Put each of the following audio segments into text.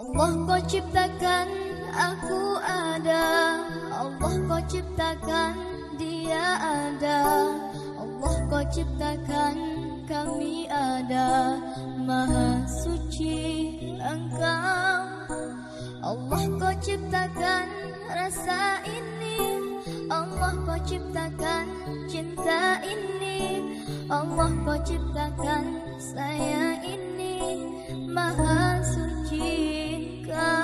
Allah kau ciptakan aku ada. Allah kau ciptakan dia ada. Allah kau ciptakan kami ada. Maha suci engkau. Allah kau ciptakan rasa ini. Allah kau ciptakan cinta ini. Allah kau ciptakan saya ini. Maha suci engkau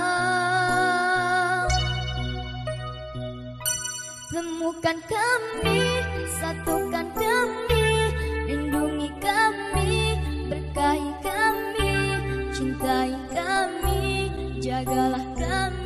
Temukan kami, satukan kami Lindungi kami, berkahi kami Cintai kami, jagalah kami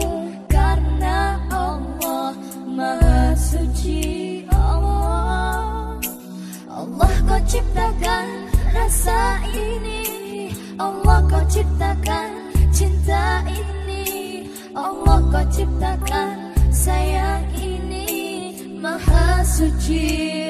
kau ciptakan. Sayang ini Maha suci